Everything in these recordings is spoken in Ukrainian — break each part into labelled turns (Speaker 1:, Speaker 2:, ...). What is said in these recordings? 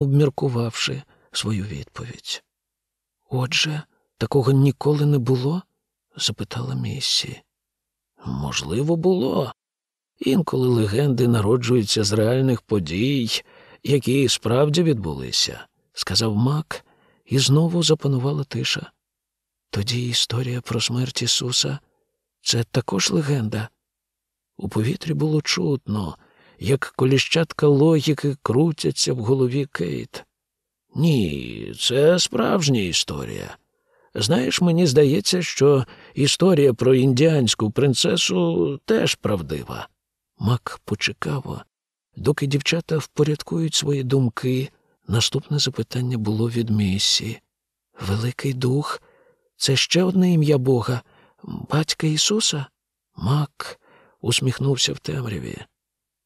Speaker 1: обміркувавши свою відповідь. Отже, такого ніколи не було? запитала Міссі. Можливо, було. Інколи легенди народжуються з реальних подій, які справді відбулися, сказав Мак, і знову запанувала тиша. Тоді історія про смерть Ісуса це також легенда. У повітрі було чутно, як коліщатка логіки крутяться в голові Кейт. Ні, це справжня історія. Знаєш, мені здається, що історія про індіанську принцесу теж правдива. Мак почекав, доки дівчата впорядкують свої думки. Наступне запитання було від Місі. Великий дух це ще одне ім'я Бога, батька Ісуса? Мак усміхнувся в темряві.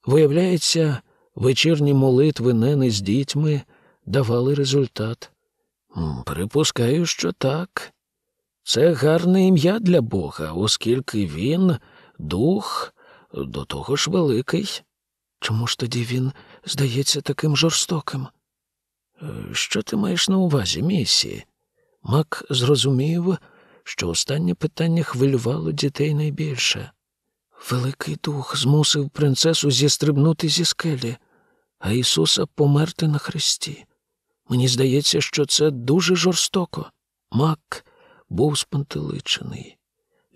Speaker 1: Виявляється, вечірні молитви Нени з дітьми давали результат. Припускаю, що так. Це гарне ім'я для Бога, оскільки він дух до того ж великий. Чому ж тоді він здається таким жорстоким? Е, що ти маєш на увазі, місі? Мак зрозумів, що останнє питання хвилювало дітей найбільше. Великий дух змусив принцесу зістрибнути зі скелі, а Ісуса померти на хресті. Мені здається, що це дуже жорстоко. Мак був спантеличений.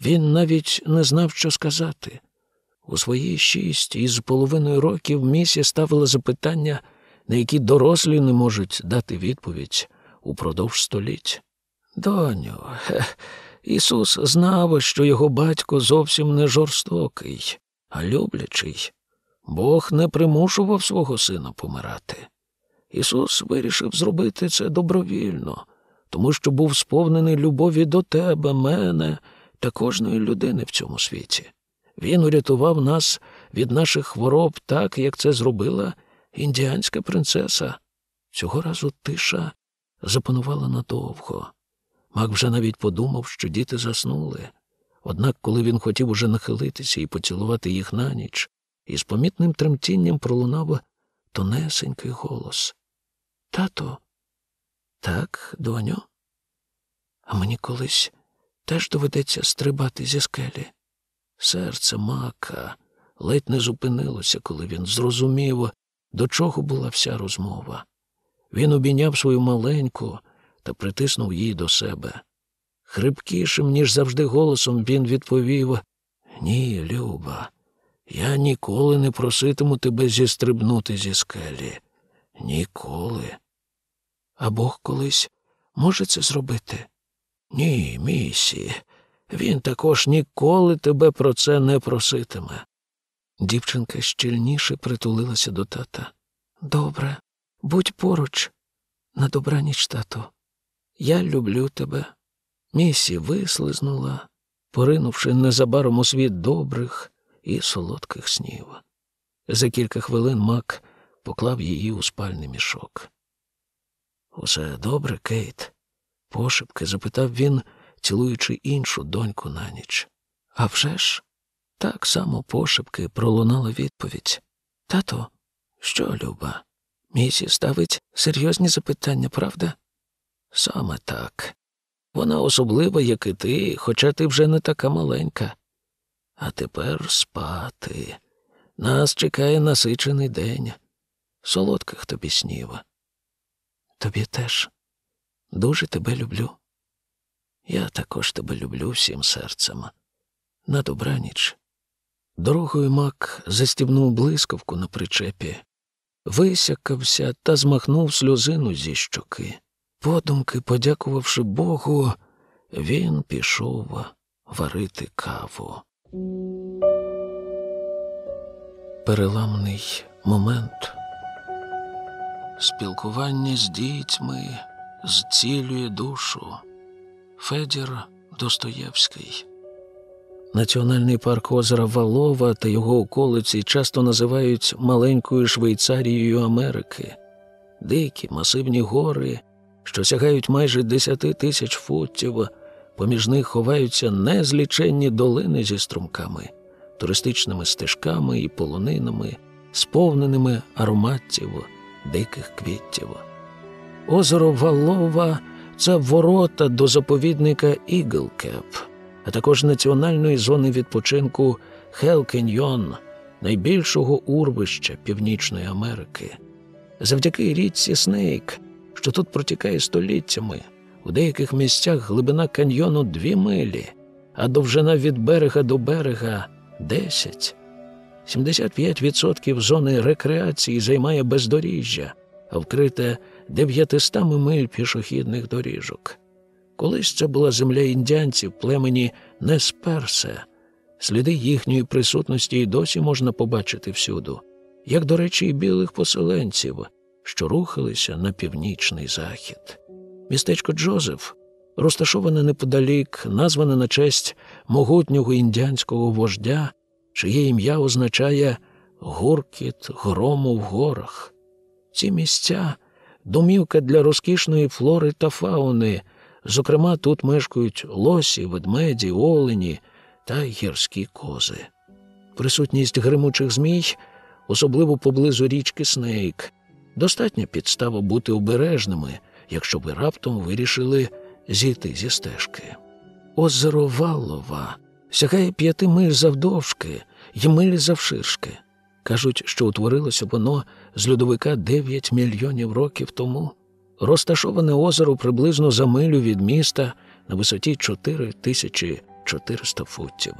Speaker 1: Він навіть не знав, що сказати. У свої шість із половиною років місія ставила запитання, на які дорослі не можуть дати відповідь упродовж століть. Доню, Ісус знав, що його батько зовсім не жорстокий, а люблячий. Бог не примушував свого сина помирати. Ісус вирішив зробити це добровільно, тому що був сповнений любові до тебе, мене та кожної людини в цьому світі. Він урятував нас від наших хвороб так, як це зробила індіанська принцеса. Цього разу тиша запанувала надовго. Мак вже навіть подумав, що діти заснули. Однак, коли він хотів уже нахилитися і поцілувати їх на ніч, із помітним тремтінням пролунав тонесенький голос. Тато, так, доню? А мені колись теж доведеться стрибати зі скелі. Серце мака ледь не зупинилося, коли він зрозумів, до чого була вся розмова. Він обійняв свою маленьку та притиснув її до себе. Хрипкішим, ніж завжди, голосом він відповів Ні, Люба, я ніколи не проситиму тебе зістрибнути зі скелі. Ніколи. А Бог колись може це зробити? Ні, місі. Він також ніколи тебе про це не проситиме. Дівчинка щільніше притулилася до тата. Добре, будь поруч. На добраніч, тато. Я люблю тебе. Місі вислизнула, поринувши незабаром у світ добрих і солодких снів. За кілька хвилин Мак поклав її у спальний мішок. Усе добре, Кейт? пошепки запитав він, цілуючи іншу доньку на ніч. «А вже ж?» Так само пошепки пролунала відповідь. Тато, що, Люба? Місі ставить серйозні запитання, правда? Саме так. Вона особлива, як і ти, хоча ти вже не така маленька. А тепер спати. Нас чекає насичений день. Солодких тобі снів. Тобі теж дуже тебе люблю. Я також тебе люблю всім серцем. На добраніч. Дорогою мак застібнув блискавку на причепі, висякався та змахнув сльозину зі щоки. Подумки, подякувавши Богу, він пішов варити каву. Переламний момент. Спілкування з дітьми зцілює душу. Федір Достоєвський. Національний парк озера Валова та його околиці часто називають маленькою Швейцарією Америки. Дикі масивні гори, що сягають майже десяти тисяч футів, поміж них ховаються незліченні долини зі струмками, туристичними стежками і полонинами, сповненими ароматів диких квітів. Озеро Валова це ворота до заповідника Іглкеп, а також національної зони відпочинку Хел Кеньйон, найбільшого урвища Північної Америки. Завдяки річці Снейк, що тут протікає століттями, у деяких місцях глибина каньйону дві милі, а довжина від берега до берега десять. 75% зони рекреації займає бездоріжжя, а вкрите 900 миль пішохідних доріжок. Колись це була земля індіанців племені Несперсе. Сліди їхньої присутності і досі можна побачити всюду, як, до речі, і білих поселенців, що рухалися на північний захід. Містечко Джозеф розташоване неподалік, назване на честь могутнього індіанського вождя, чиє ім'я означає гуркіт грому в горах. Ці місця домівка для розкішної флори та фауни. Зокрема, тут мешкають лосі, ведмеді, олені та гірські кози. Присутність гримучих змій, особливо поблизу річки Снейк, достатня підстава бути обережними, якщо ви раптом вирішили зійти зі стежки. Озеро Валлова сягає п'яти миль завдовжки й милі завширшки. Кажуть, що утворилося воно з льодовика 9 мільйонів років тому. Розташоване озеро приблизно за милю від міста на висоті 4400 футів.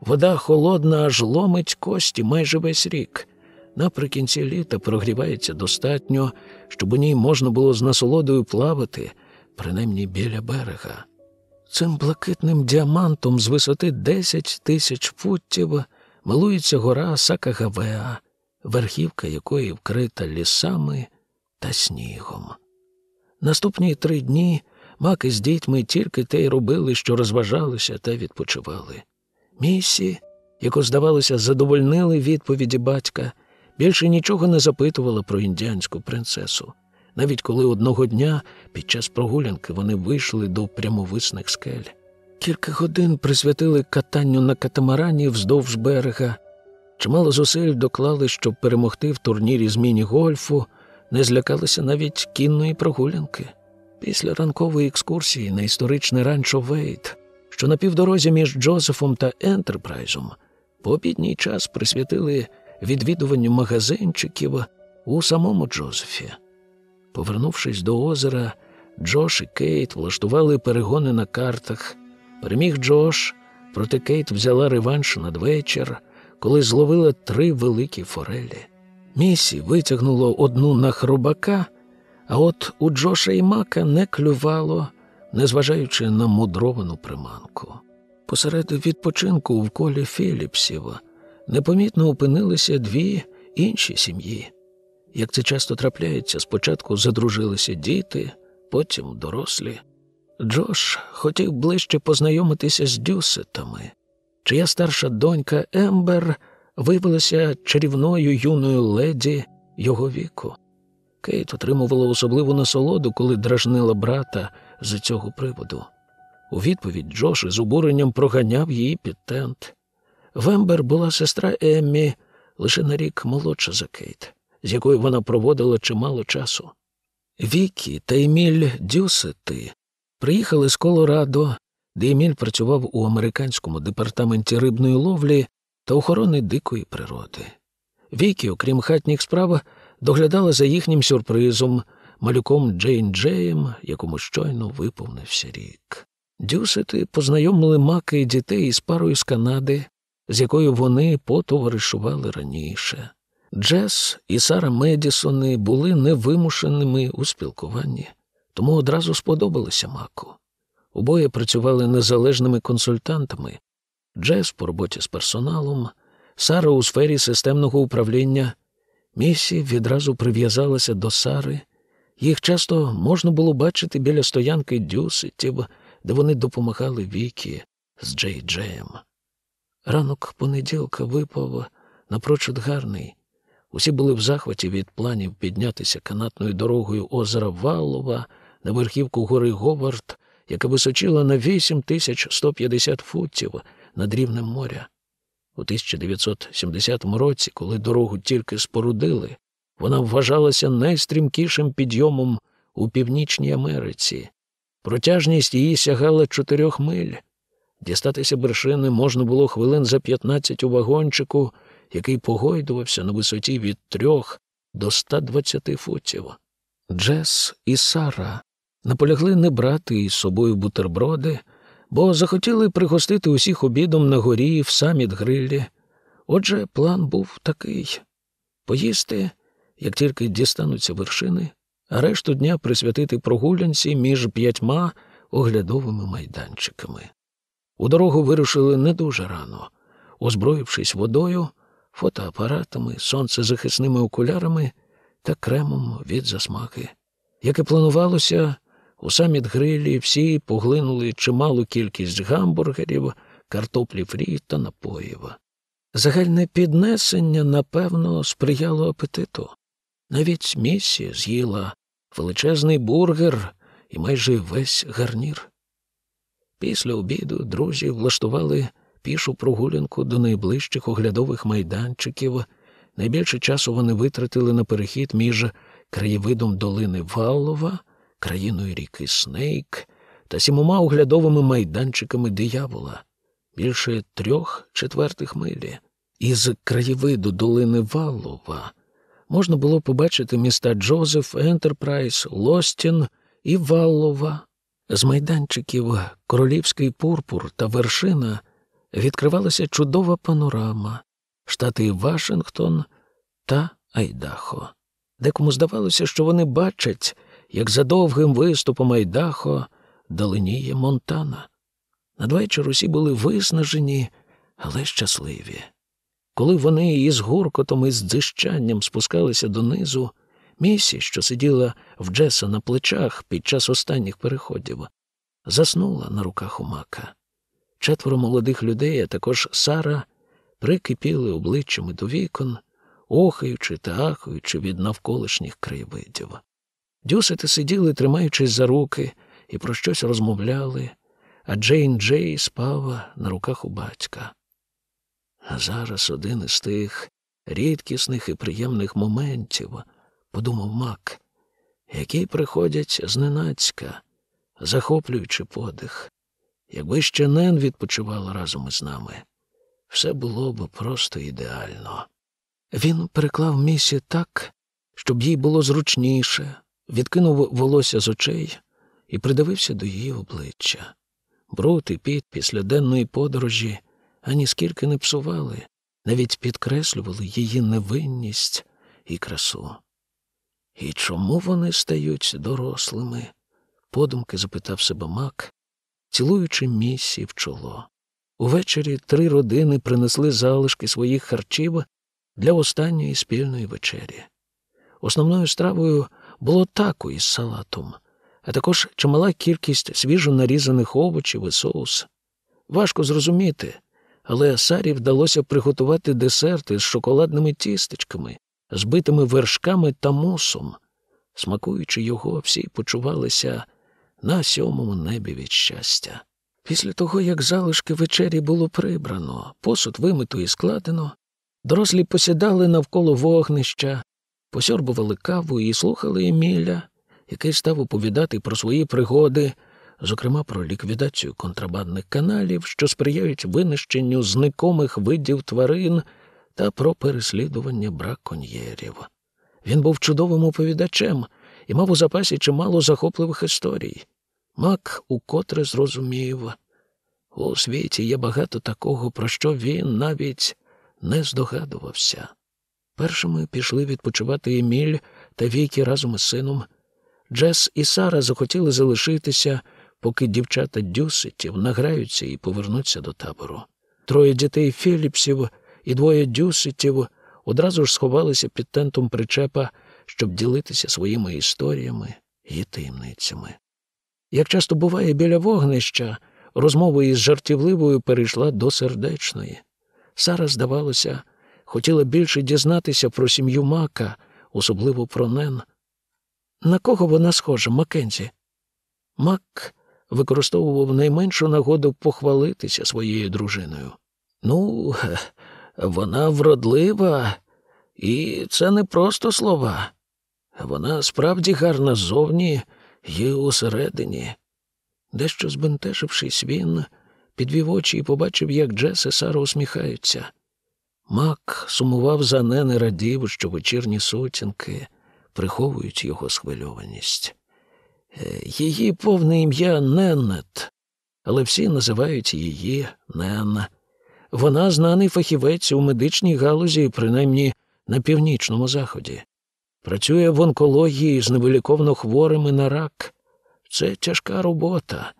Speaker 1: Вода холодна, аж ломить кості майже весь рік. Наприкінці літа прогрівається достатньо, щоб у ній можна було з насолодою плавати, принаймні біля берега. Цим блакитним діамантом з висоти 10 тисяч футів милується гора Сакагавеа, верхівка якої вкрита лісами та снігом. Наступні три дні маки з дітьми тільки те й робили, що розважалися та відпочивали. Місі, яку, здавалося, задовольнили відповіді батька, більше нічого не запитувала про індіанську принцесу. Навіть коли одного дня під час прогулянки вони вийшли до прямовисних скель. Кілька годин присвятили катанню на катамарані вздовж берега. Чимало зусиль доклали, щоб перемогти в турнірі з міні-гольфу, не злякалися навіть кінної прогулянки. Після ранкової екскурсії на історичне ранчо Вейт, що на півдорозі між Джозефом та Ентерпрайзом, по обідній час присвятили відвідуванню магазинчиків у самому Джозефі. Повернувшись до озера, Джош і Кейт влаштували перегони на картах. Переміг Джош, проте Кейт взяла реванш надвечір, коли зловила три великі форелі. Місі витягнуло одну на хробака, а от у Джоша і Мака не клювало, незважаючи на мудровану приманку. Посеред відпочинку в колі Філіпсів непомітно опинилися дві інші сім'ї. Як це часто трапляється, спочатку задружилися діти, потім дорослі. Джош хотів ближче познайомитися з Дюсетами, чия старша донька Ембер виявилася чарівною юною леді його віку. Кейт отримувала особливу насолоду, коли дражнила брата з цього приводу. У відповідь Джош із обуренням проганяв її під тент. В Ембер була сестра Еммі лише на рік молодша за Кейт, з якою вона проводила чимало часу. Вікі та Еміль Дюсети приїхали з Колорадо, де Еміль працював у американському департаменті рибної ловлі та охорони дикої природи. Вікі, окрім хатніх справ, доглядала за їхнім сюрпризом, малюком Джейн Джеєм, якому щойно виповнився рік. Дюсети познайомили маки і дітей із парою з Канади, з якою вони потоваришували раніше. Джес і Сара Медісони були невимушеними у спілкуванні, тому одразу сподобалися маку. Обоє працювали незалежними консультантами, Джес по роботі з персоналом, Сара у сфері системного управління. Місі відразу прив'язалася до Сари. Їх часто можна було бачити біля стоянки дюситів, де вони допомагали Вікі з Джей Джеєм. Ранок понеділка випав напрочуд гарний. Усі були в захваті від планів піднятися канатною дорогою озера Валова на верхівку гори Говард, яка височила на 8150 футів над рівнем моря. У 1970 році, коли дорогу тільки спорудили, вона вважалася найстрімкішим підйомом у Північній Америці. Протяжність її сягала чотирьох миль. Дістатися вершини можна було хвилин за п'ятнадцять у вагончику, який погойдувався на висоті від трьох до ста двадцяти футів. Джес і Сара наполягли не брати із собою бутерброди, бо захотіли пригостити усіх обідом на горі в саміт грилі. Отже, план був такий поїсти, як тільки дістануться вершини, а решту дня присвятити прогулянці між п'ятьма оглядовими майданчиками. У дорогу вирушили не дуже рано, озброївшись водою, фотоапаратами, сонцезахисними окулярами та кремом від засмаки. Як і планувалося, у саміт грилі всі поглинули чималу кількість гамбургерів, картоплі фрі та напоїв. Загальне піднесення, напевно, сприяло апетиту. Навіть місія з'їла величезний бургер і майже весь гарнір. Після обіду друзі влаштували пішу прогулянку до найближчих оглядових майданчиків. Найбільше часу вони витратили на перехід між краєвидом долини Валлова, країною ріки Снейк та сімома оглядовими майданчиками диявола, більше трьох четвертих милі. Із краєвиду долини Валлова можна було побачити міста Джозеф, Ентерпрайз, Лостін і Валлова. З майданчиків Королівський пурпур та вершина відкривалася чудова панорама, штати Вашингтон та Айдахо. Декому здавалося, що вони бачать, як за довгим виступом Айдахо далиніє Монтана. Надвечір усі були виснажені, але щасливі. Коли вони із гуркотом і з дзищанням спускалися донизу, місі, що сиділа в Джеса на плечах під час останніх переходів, заснула на руках у мака. Четверо молодих людей, а також Сара, прикипіли обличчями до вікон, охаючи та ахаючи від навколишніх краєвидів. Дюсити сиділи, тримаючись за руки, і про щось розмовляли, а Джейн Джей спав на руках у батька. А зараз один із тих рідкісних і приємних моментів, подумав Мак, які приходять зненацька, захоплюючи подих. Якби ще Нен відпочивала разом із нами, все було б просто ідеально. Він переклав місі так, щоб їй було зручніше, відкинув волосся з очей і придивився до її обличчя. Бруд і піт після денної подорожі ані скільки не псували, навіть підкреслювали її невинність і красу. І чому вони стають дорослими? подумки запитав себе Мак, цілуючи місі в чоло. Увечері три родини принесли залишки своїх харчів для останньої спільної вечері. Основною стравою було тако із салатом, а також чимала кількість свіжо нарізаних овочів і соус. Важко зрозуміти, але Сарі вдалося приготувати десерти з шоколадними тістечками, збитими вершками та мусом. Смакуючи його, всі почувалися на сьомому небі від щастя. Після того, як залишки вечері було прибрано, посуд вимито і складено, дорослі посідали навколо вогнища, посьорбували каву і слухали Еміля, який став оповідати про свої пригоди, зокрема про ліквідацію контрабандних каналів, що сприяють винищенню зникомих видів тварин та про переслідування браконьєрів. Він був чудовим оповідачем і мав у запасі чимало захопливих історій. Мак укотре зрозумів. У світі є багато такого, про що він навіть не здогадувався. Першими пішли відпочивати Еміль та Вікі разом із сином. Джес і Сара захотіли залишитися, поки дівчата Дюсетів награються і повернуться до табору. Троє дітей Філіпсів і двоє Дюсетів одразу ж сховалися під тентом причепа, щоб ділитися своїми історіями і таємницями. Як часто буває біля вогнища, розмова із жартівливою перейшла до сердечної. Сара, здавалося, хотіла більше дізнатися про сім'ю Мака, особливо про Нен. На кого вона схожа, Маккензі? Мак використовував найменшу нагоду похвалитися своєю дружиною. Ну, вона вродлива, і це не просто слова. Вона справді гарна ззовні і усередині. Дещо збентежившись, він підвів очі і побачив, як Джес і Сара усміхаються. Мак сумував за Нен і радів, що вечірні сутінки приховують його схвильованість. Е, її повне ім'я Неннет, але всі називають її Нен. Вона знаний фахівець у медичній галузі, принаймні на північному заході. Працює в онкології з невиліковно хворими на рак. Це тяжка робота,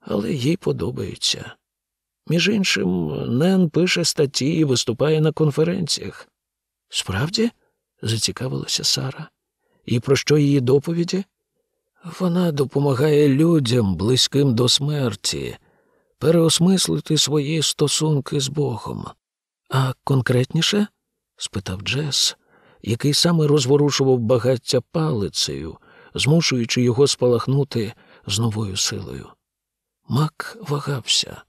Speaker 1: але їй подобається. Між іншим, Нен пише статті і виступає на конференціях. Справді? зацікавилася Сара. І про що її доповіді? Вона допомагає людям, близьким до смерті, переосмислити свої стосунки з Богом. А конкретніше? спитав Джес, який саме розворушував багаття палицею, змушуючи його спалахнути з новою силою. Мак вагався,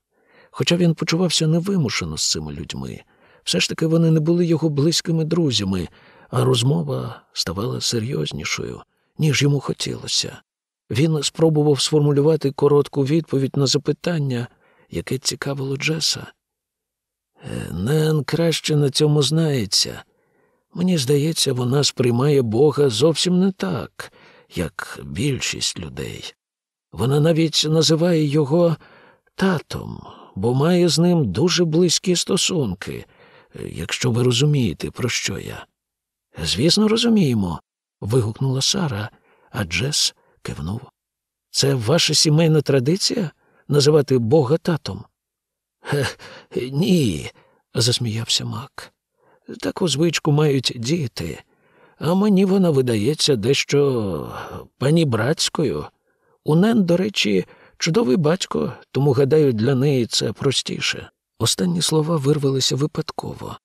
Speaker 1: хоча він почувався невимушено з цими людьми. Все ж таки вони не були його близькими друзями, а розмова ставала серйознішою, ніж йому хотілося. Він спробував сформулювати коротку відповідь на запитання, яке цікавило Джеса. «Е, Нен краще на цьому знається. Мені здається, вона сприймає Бога зовсім не так, як більшість людей. Вона навіть називає його татом, бо має з ним дуже близькі стосунки, якщо ви розумієте, про що я. Звісно, розуміємо. вигукнула Сара, а Джес кивнув. Це ваша сімейна традиція називати Бога татом? Хе, ні, засміявся Мак. Таку звичку мають діти, а мені вона видається дещо панібратською. У Нен, до речі, чудовий батько, тому, гадаю, для неї це простіше. Останні слова вирвалися випадково,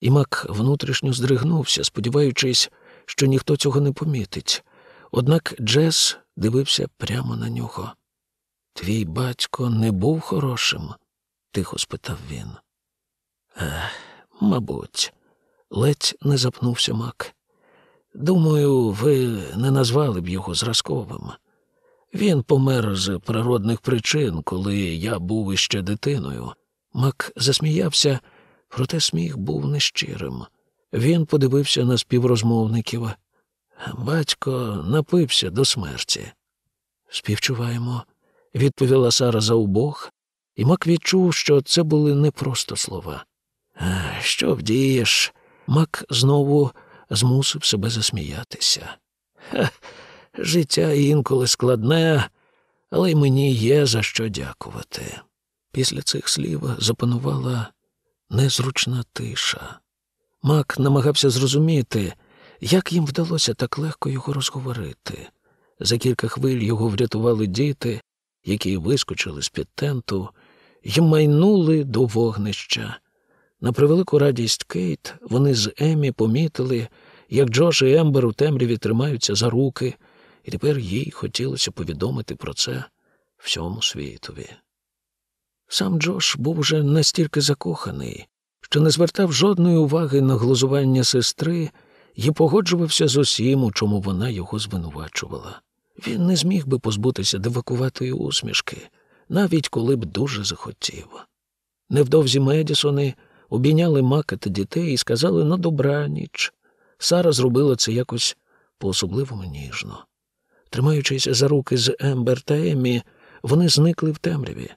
Speaker 1: і Мак внутрішньо здригнувся, сподіваючись, що ніхто цього не помітить. Однак Джес дивився прямо на нього. Твій батько не був хорошим? тихо спитав він. Ех, мабуть, ледь не запнувся Мак. Думаю, ви не назвали б його зразковим. Він помер з природних причин, коли я був іще дитиною. Мак засміявся, проте сміх був нещирим. Він подивився на співрозмовників. Батько напився до смерті. Співчуваємо, відповіла Сара за обох, і Мак відчув, що це були не просто слова. Що вдієш? Мак знову змусив себе засміятися. Ха, життя інколи складне, але й мені є за що дякувати. Після цих слів запанувала незручна тиша. Мак намагався зрозуміти, як їм вдалося так легко його розговорити. За кілька хвиль його врятували діти, які вискочили з під тенту й майнули до вогнища. На превелику радість Кейт вони з Емі помітили, як Джош і Ембер у темряві тримаються за руки, і тепер їй хотілося повідомити про це всьому світові. Сам Джош був уже настільки закоханий, що не звертав жодної уваги на глузування сестри і погоджувався з усім, у чому вона його звинувачувала. Він не зміг би позбутися дивакуватої усмішки, навіть коли б дуже захотів. Невдовзі Медісони обійняли мака та дітей і сказали на добраніч. Сара зробила це якось по особливому ніжно. Тримаючись за руки з Ембер та Еммі, вони зникли в темряві.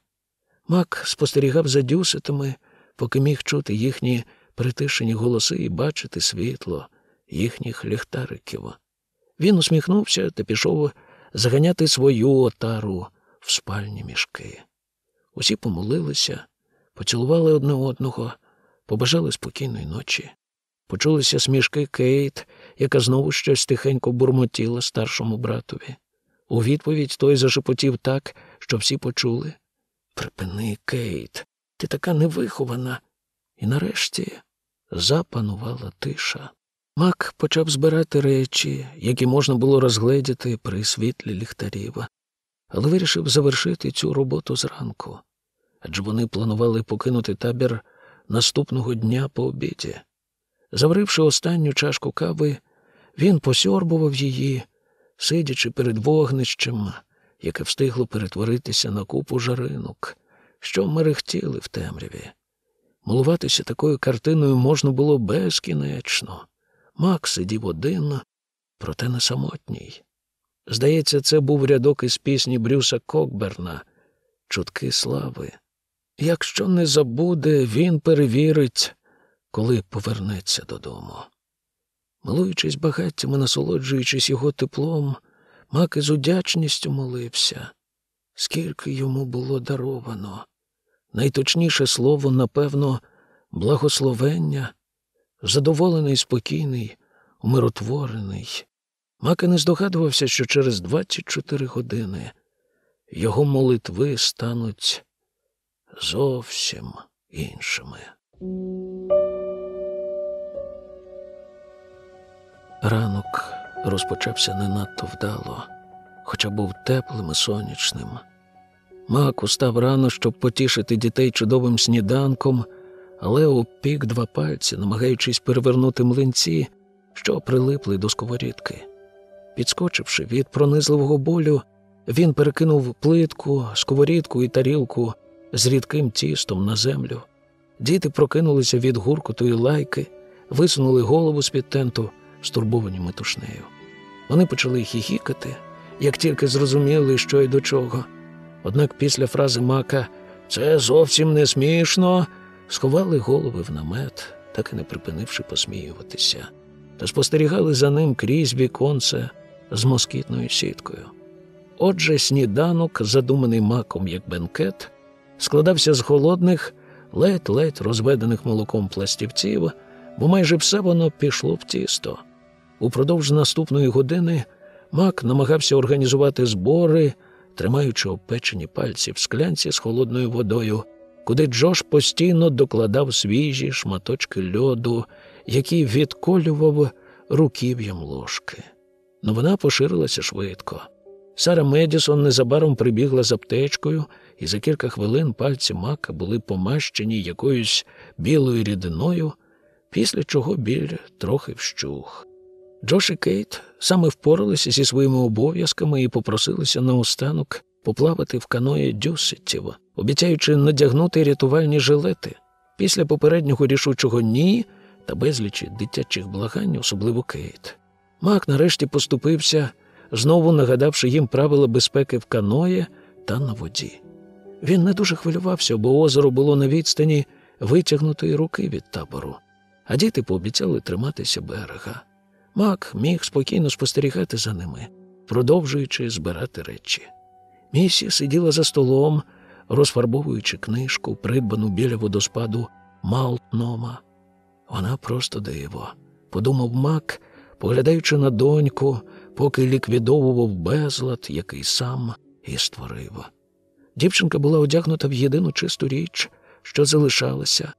Speaker 1: Мак спостерігав за дюсетами, поки міг чути їхні притишені голоси і бачити світло їхніх ліхтариків. Він усміхнувся та пішов заганяти свою отару в спальні мішки. Усі помолилися, поцілували одне одного, побажали спокійної ночі. Почулися смішки Кейт, яка знову щось тихенько бурмотіла старшому братові. У відповідь той зашепотів так, що всі почули. Припини, Кейт, ти така невихована. І нарешті запанувала тиша. Мак почав збирати речі, які можна було розгледіти при світлі ліхтарів, але вирішив завершити цю роботу зранку, адже вони планували покинути табір наступного дня по обіді. Заваривши останню чашку кави, Він посьорбував її, сидячи перед вогнищем, яке встигло перетворитися на купу жаринок, що мерехтіли в темряві. Милуватися такою картиною можна було безкінечно. Мак сидів один, проте не самотній. Здається, це був рядок із пісні Брюса Кокберна Чутки слави. Якщо не забуде, він перевірить, коли повернеться додому. Милуючись багаттям і насолоджуючись його теплом, Мак із удячністю молився, скільки йому було даровано. Найточніше слово, напевно, благословення, задоволений, спокійний, умиротворений. Мака не здогадувався, що через 24 години його молитви стануть зовсім іншими. Ранок розпочався не надто вдало, хоча був теплим і сонячним. Мак устав рано, щоб потішити дітей чудовим сніданком, але опік два пальці, намагаючись перевернути млинці, що прилипли до сковорідки. Підскочивши від пронизливого болю, він перекинув плитку, сковорідку і тарілку з рідким тістом на землю. Діти прокинулися від гуркоту і лайки, висунули голову з-під тенту, стурбовані метушнею. Вони почали хіхікати, як тільки зрозуміли, що й до чого. Однак після фрази мака це зовсім не смішно, сховали голови в намет, так і не припинивши посміюватися, та спостерігали за ним крізь віконце з москітною сіткою. Отже, сніданок, задуманий маком як бенкет, складався з холодних, ледь-ледь розведених молоком пластівців, бо майже все воно пішло в тісто. Упродовж наступної години мак намагався організувати збори, тримаючи опечені пальці в склянці з холодною водою, куди Джош постійно докладав свіжі шматочки льоду, які відколював руків'ям ложки. Новина поширилася швидко. Сара Медісон незабаром прибігла з аптечкою, і за кілька хвилин пальці мака були помащені якоюсь білою рідиною, після чого біль трохи вщух. Джош і Кейт саме впоралися зі своїми обов'язками і попросилися наостанок поплавати в каної дюсеттів, обіцяючи надягнути рятувальні жилети. Після попереднього рішучого ні та безлічі дитячих благань, особливо Кейт. Мак нарешті поступився, знову нагадавши їм правила безпеки в каної та на воді. Він не дуже хвилювався, бо озеро було на відстані витягнутої руки від табору, а діти пообіцяли триматися берега. Мак міг спокійно спостерігати за ними, продовжуючи збирати речі. Місі сиділа за столом, розфарбовуючи книжку, придбану біля водоспаду Малтнома. Вона просто диво, подумав Мак, поглядаючи на доньку, поки ліквідовував безлад, який сам і створив. Дівчинка була одягнута в єдину чисту річ, що залишалася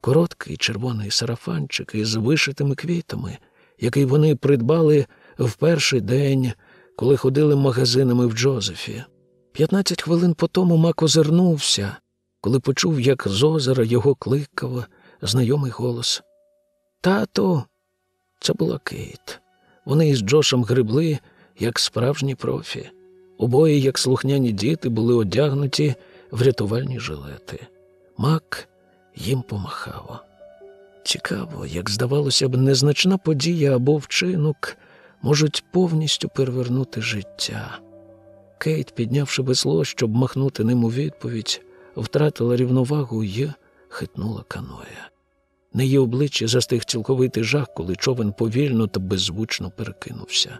Speaker 1: короткий червоний сарафанчик із вишитими квітами, який вони придбали в перший день, коли ходили магазинами в Джозефі. П'ятнадцять хвилин по тому Мак озирнувся, коли почув, як з озера його кликав знайомий голос. Тату, це була Кейт. Вони із Джошем грибли, як справжні профі. Обоє, як слухняні діти, були одягнуті в рятувальні жилети. Мак їм помахав. Цікаво, як здавалося б, незначна подія або вчинок можуть повністю перевернути життя. Кейт, піднявши весло, щоб махнути ним у відповідь, втратила рівновагу і хитнула каноя. На її обличчі застиг цілковитий жах, коли човен повільно та беззвучно перекинувся.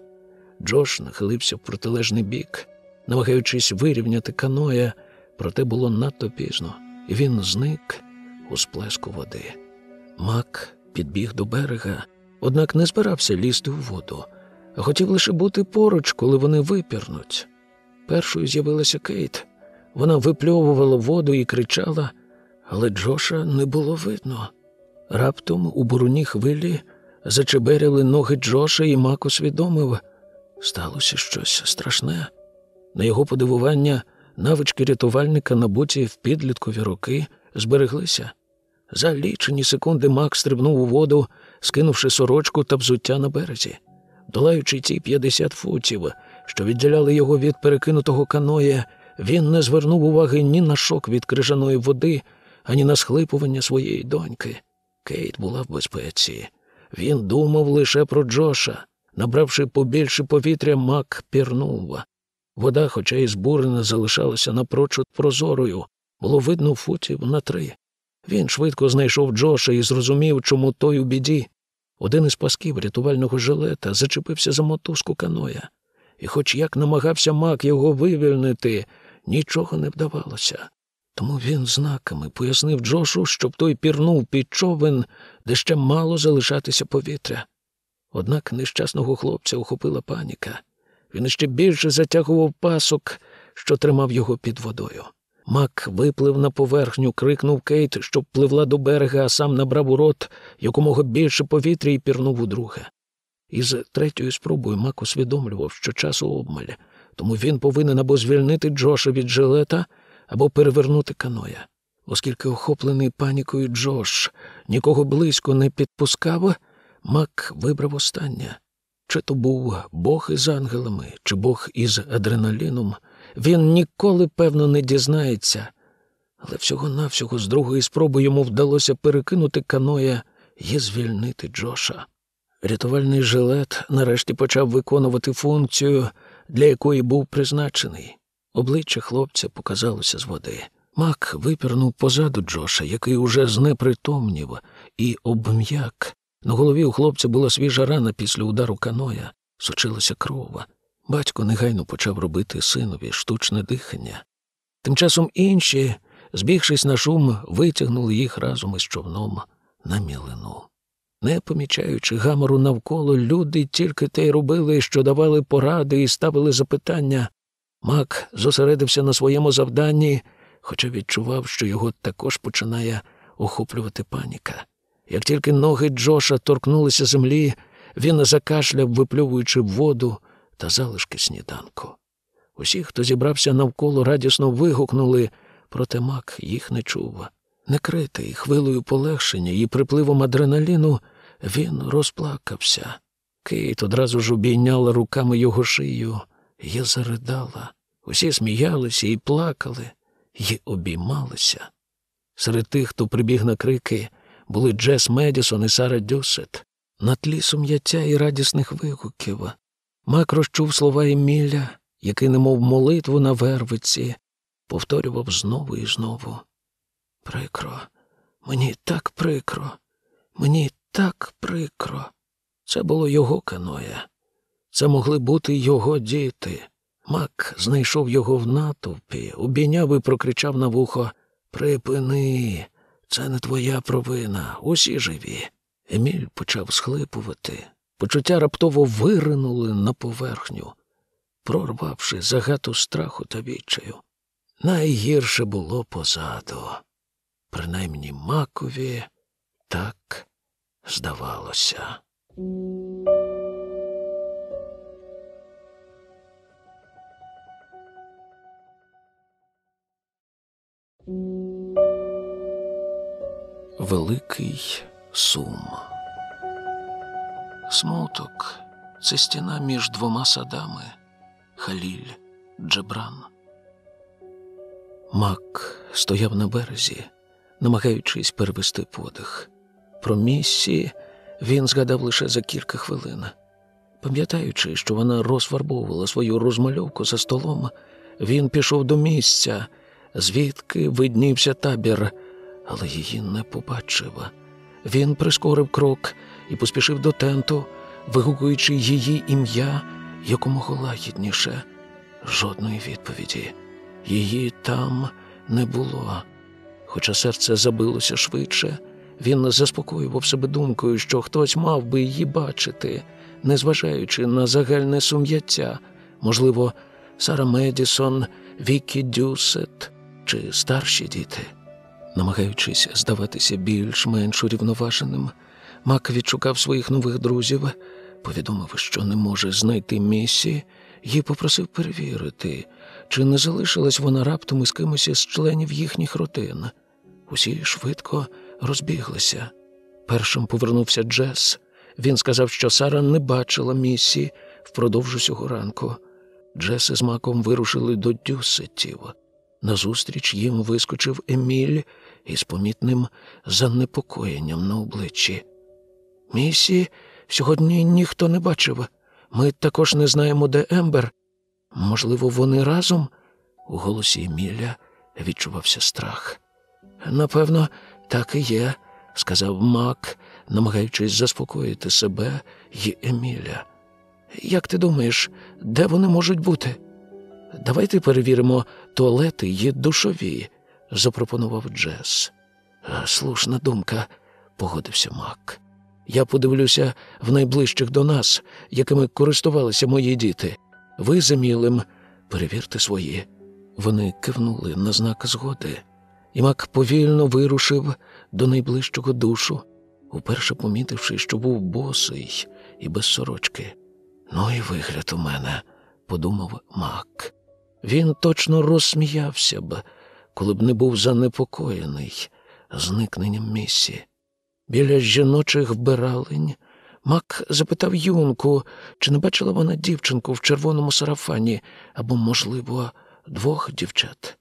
Speaker 1: Джош нахилився в протилежний бік, намагаючись вирівняти каноя, проте було надто пізно, і він зник у сплеску води. Мак підбіг до берега, однак не збирався лізти у воду, хотів лише бути поруч, коли вони випірнуть. Першою з'явилася Кейт. Вона випльовувала воду і кричала, але Джоша не було видно. Раптом у буруні хвилі зачеберяли ноги Джоша, і Мак усвідомив, сталося щось страшне. На його подивування навички рятувальника, набуті в підліткові роки, збереглися. За лічені секунди Мак стрибнув у воду, скинувши сорочку та взуття на березі. Долаючи ці 50 футів, що відділяли його від перекинутого каноє, він не звернув уваги ні на шок від крижаної води, ані на схлипування своєї доньки. Кейт була в безпеці. Він думав лише про Джоша. Набравши побільше повітря, мак пірнув. Вода, хоча й збурена, залишалася напрочуд прозорою, було видно футів на три. Він швидко знайшов Джоша і зрозумів, чому той у біді. Один із пасків рятувального жилета зачепився за мотузку каноя, і, хоч як намагався мак його вивільнити, нічого не вдавалося. Тому він знаками пояснив Джошу, щоб той пірнув під човен, де ще мало залишатися повітря. Однак нещасного хлопця охопила паніка. Він іще більше затягував пасок, що тримав його під водою. Мак виплив на поверхню, крикнув Кейт, щоб пливла до берега, а сам набрав у рот якомога більше повітря і пірнув удруге. Із третьою спробою Мак усвідомлював, що часу обмаль, тому він повинен або звільнити Джоша від жилета, або перевернути каноя. Оскільки охоплений панікою Джош нікого близько не підпускав, Мак вибрав останнє. Чи то був Бог із ангелами, чи Бог із адреналіном, він ніколи, певно, не дізнається. Але всього-навсього з другої спроби йому вдалося перекинути каноя і звільнити Джоша. Рятувальний жилет нарешті почав виконувати функцію, для якої був призначений. Обличчя хлопця показалося з води. Мак випірнув позаду Джоша, який уже знепритомнів, і обм'як. На голові у хлопця була свіжа рана після удару каноя, сочилася крова. Батько негайно почав робити синові штучне дихання. Тим часом інші, збігшись на шум, витягнули їх разом із човном на мілину. Не помічаючи гамору навколо, люди тільки те й робили, що давали поради і ставили запитання. Мак зосередився на своєму завданні, хоча відчував, що його також починає охоплювати паніка. Як тільки ноги Джоша торкнулися землі, він закашляв, виплювуючи воду та залишки сніданку. Усі, хто зібрався навколо, радісно вигукнули, проте мак їх не чув. Некритий хвилою полегшення і припливом адреналіну, він розплакався. Кейт одразу ж обійняла руками його шию і заридала. Усі сміялися і плакали, і обіймалися. Серед тих, хто прибіг на крики, були Джес Медісон і Сара Дюсет. На тлі сум'яття і радісних вигуків. Мак розчув слова Еміля, який, немов молитву на вервиці, повторював знову і знову. Прикро, мені так прикро, мені так прикро. Це було його каноя. Це могли бути його діти. Мак знайшов його в натовпі, обійняв і прокричав на вухо Припини, це не твоя провина, усі живі. Еміль почав схлипувати. Почуття раптово виринули на поверхню, прорвавши загату страху та відчаю. Найгірше було позаду. Принаймні макові так здавалося. Великий сум. Смуток це стіна між двома садами Халіль, Джебран. Мак стояв на березі, намагаючись перевести подих. Про місці він згадав лише за кілька хвилин. Пам'ятаючи, що вона розфарбовувала свою розмальовку за столом, він пішов до місця, звідки виднівся табір, але її не побачив. Він прискорив крок і поспішив до тенту, вигукуючи її ім'я якомога лагідніше. Жодної відповіді. Її там не було. Хоча серце забилося швидше, він заспокоював себе думкою, що хтось мав би її бачити, незважаючи на загальне сум'яття, можливо, Сара Медісон, Вікі Дюсет чи старші діти. Намагаючись здаватися більш-менш урівноваженим, Мак відшукав своїх нових друзів, повідомив, що не може знайти місії, і попросив перевірити, чи не залишилась вона раптом із кимось із членів їхніх родин. Усі швидко розбіглися. Першим повернувся Джес. Він сказав, що Сара не бачила місії впродовж усього ранку. Джес із маком вирушили до Дюсетів. Назустріч їм вискочив Еміль із помітним занепокоєнням на обличчі. Місії сьогодні ніхто не бачив. Ми також не знаємо, де Ембер. Можливо, вони разом? У голосі Еміля відчувався страх. Напевно, так і є, сказав Мак, намагаючись заспокоїти себе й Еміля. Як ти думаєш, де вони можуть бути? Давайте перевіримо туалети й душові, запропонував Джес. Слушна думка, погодився Мак. Я подивлюся в найближчих до нас, якими користувалися мої діти. Ви за мілим, перевірте свої. Вони кивнули на знак згоди, і Мак повільно вирушив до найближчого душу, уперше помітивши, що був босий і без сорочки. Ну і вигляд у мене, подумав Мак. Він точно розсміявся б, коли б не був занепокоєний зникненням місії. Біля жіночих вбиралень Мак запитав юнку, чи не бачила вона дівчинку в червоному сарафані або, можливо, двох дівчат.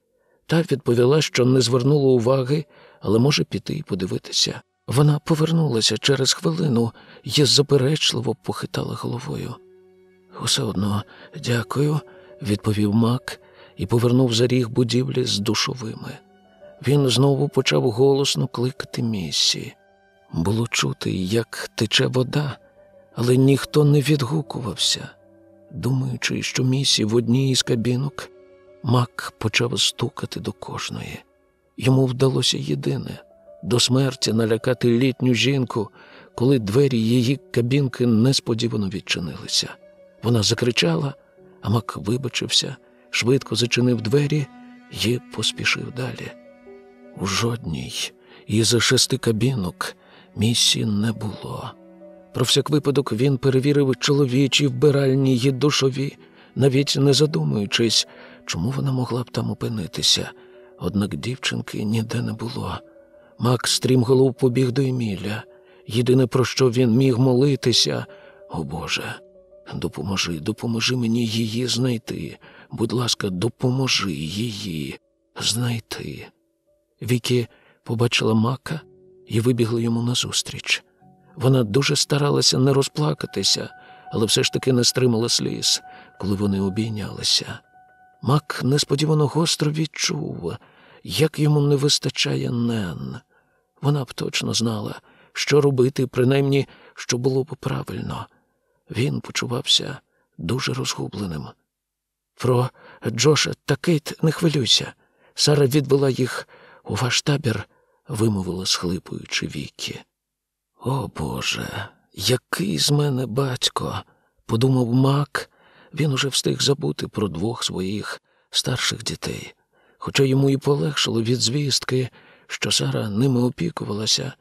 Speaker 1: Та відповіла, що не звернула уваги, але може піти і подивитися. Вона повернулася через хвилину і заперечливо похитала головою. Усе одно дякую, відповів Мак і повернув за ріг будівлі з душовими. Він знову почав голосно кликати місії. Було чути, як тече вода, але ніхто не відгукувався. Думаючи, що місі в одній із кабінок, Мак почав стукати до кожної. Йому вдалося єдине до смерті налякати літню жінку, коли двері її кабінки несподівано відчинилися. Вона закричала, а Мак вибачився, швидко зачинив двері і поспішив далі. У жодній із шести кабінок місії не було. Про всяк випадок він перевірив чоловічі вбиральні й душові, навіть не задумуючись, чому вона могла б там опинитися. Однак дівчинки ніде не було. Мак стрімголов побіг до Еміля. Єдине, про що він міг молитися, о Боже, допоможи, допоможи мені її знайти. Будь ласка, допоможи її знайти. Вікі побачила мака і вибігла йому назустріч. Вона дуже старалася не розплакатися, але все ж таки не стримала сліз, коли вони обійнялися. Мак несподівано гостро відчув, як йому не вистачає Нен. Вона б точно знала, що робити, принаймні, що було б правильно. Він почувався дуже розгубленим. Про Джоша та Кейт не хвилюйся. Сара відвела їх у ваш табір, вимовила, схлипуючи віки. О Боже, який з мене батько, подумав Мак, він уже встиг забути про двох своїх старших дітей, хоча йому і полегшило від звістки, що Сара ними опікувалася.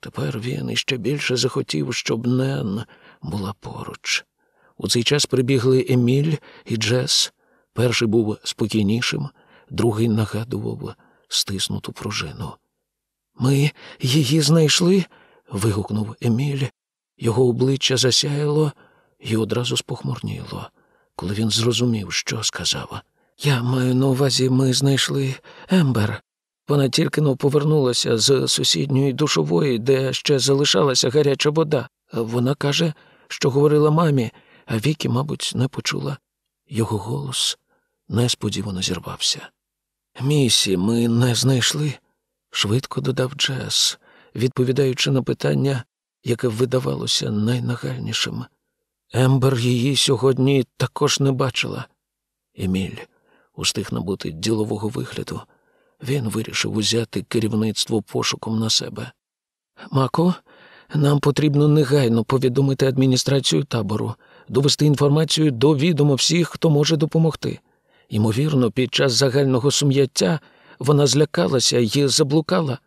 Speaker 1: Тепер він іще більше захотів, щоб Нен була поруч. У цей час прибігли Еміль і Джес. Перший був спокійнішим, другий нагадував стиснуту пружину. Ми її знайшли. вигукнув Еміль. Його обличчя засяяло і одразу спохмурніло, коли він зрозумів, що сказав. Я маю на увазі, ми знайшли Ембер. Вона тільки но повернулася з сусідньої душової, де ще залишалася гаряча вода. Вона каже, що говорила мамі, а Вікі, мабуть, не почула. Його голос несподівано зірвався. Місі, ми не знайшли, швидко додав Джес, відповідаючи на питання, яке видавалося найнагальнішим. Ембер її сьогодні також не бачила. Еміль устиг набути ділового вигляду. Він вирішив узяти керівництво пошуком на себе. Мако, нам потрібно негайно повідомити адміністрацію табору, довести інформацію до відома всіх, хто може допомогти. Ймовірно, під час загального сум'яття вона злякалася і заблукала.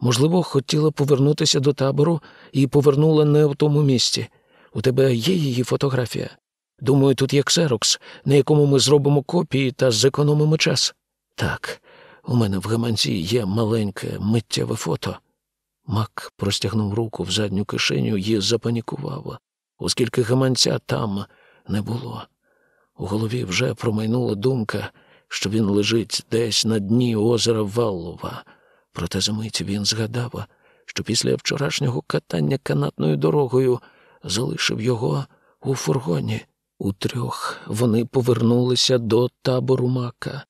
Speaker 1: Можливо, хотіла повернутися до табору і повернула не в тому місці. У тебе є її фотографія. Думаю, тут є ксерокс, на якому ми зробимо копії та зекономимо час. Так, у мене в гаманці є маленьке миттєве фото. Мак простягнув руку в задню кишеню і запанікував, оскільки гаманця там не було. У голові вже промайнула думка, що він лежить десь на дні озера Валлова. Проте за мить він згадав, що після вчорашнього катання канатною дорогою залишив його у фургоні. Утрьох вони повернулися до табору мака.